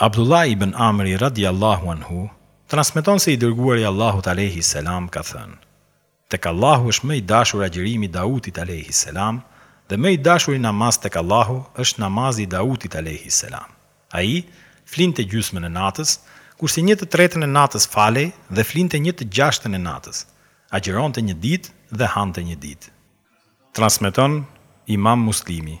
Abdullah ibn Amri radijallahu anhu transmeton se i Dërguari i Allahut alejhi selam ka thënë, Tek Allahu është më i dashur agjërimi i Daudit alejhi selam dhe më i dashuri namaz tek Allahu është namazi i Daudit alejhi selam. Ai, flinte gjysmën e natës, kurse një të tretën e natës falej dhe flinte një të gjashtën e natës, agjëronte një ditë dhe hante një ditë. Transmeton Imam Muslimi,